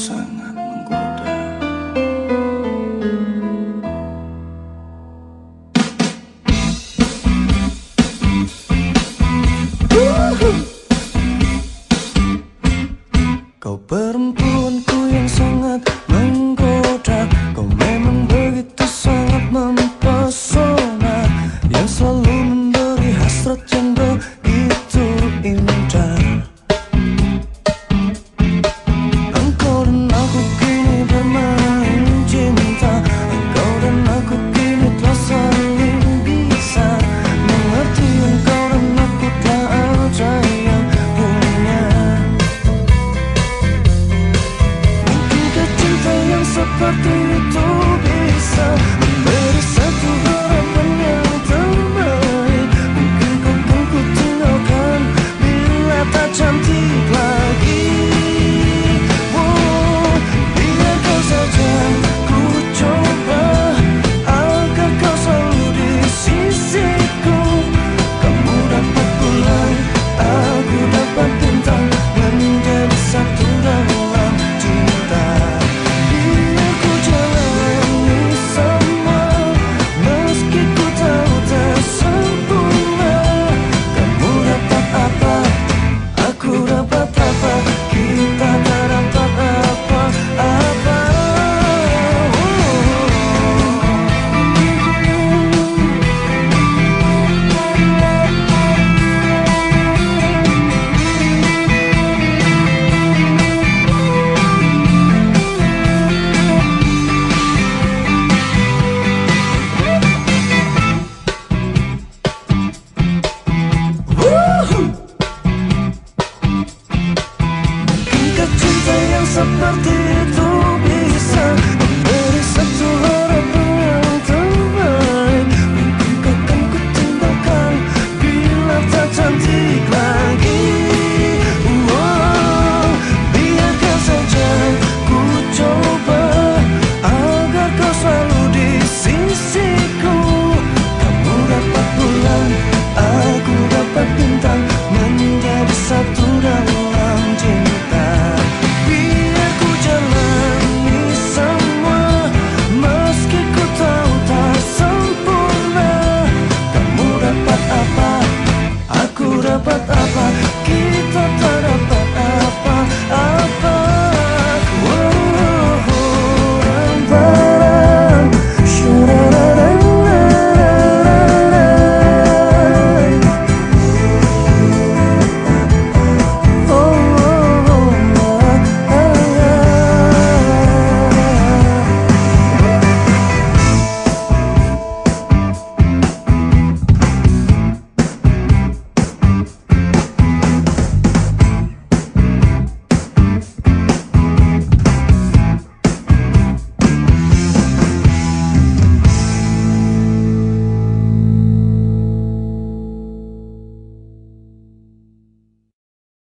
sangat menggoda. Kau perempuanku yang sangat